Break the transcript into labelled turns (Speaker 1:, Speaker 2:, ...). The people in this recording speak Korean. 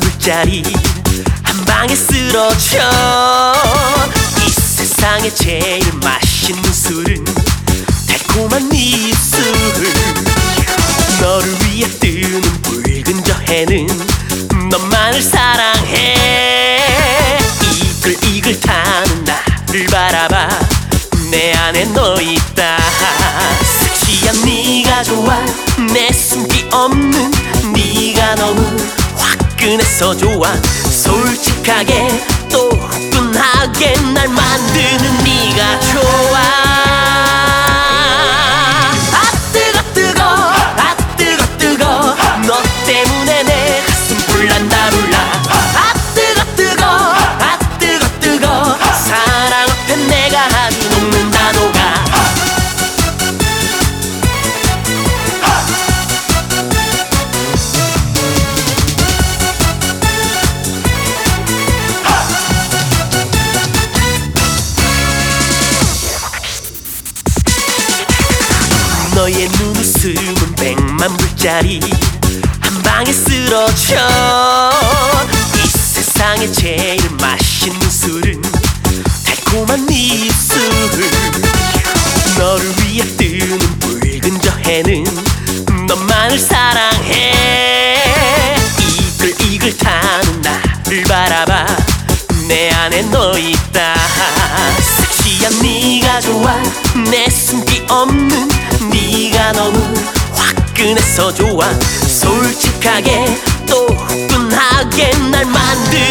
Speaker 1: 불짜리 한 방에 쓰러져 이 세상에 제일 맛있는 술은 달콤한 네 입술. 너를 위해 뜨는 붉은 저 해는 너만을 사랑해. 이글 이글 타는 나를 바라봐. 내 안에 너 있다. 섹시한 네가 좋아. 내 숨기 없는 화끈해서 좋아. 솔직하게 또 후끈하게 날 만드는 네가 좋아 아 너의 눈웃음은 백만 불짜리. 한 방에 쓰러져. 이 세상에 제일 맛있는 술은 달콤한 네 입술 너를 위해 뜨는 붉은 저 해는 너만을 사랑해. 이글이글 타는 나를 바라봐. 내 안에 너 있다 좋아. 내 숨기 없는 네가 너무 화끈해서 좋아. 솔직하게 또 후끈하게 날 만드